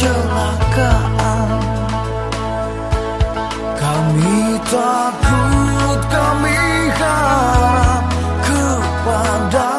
kecelakaan. Kami takut, kami harap kepada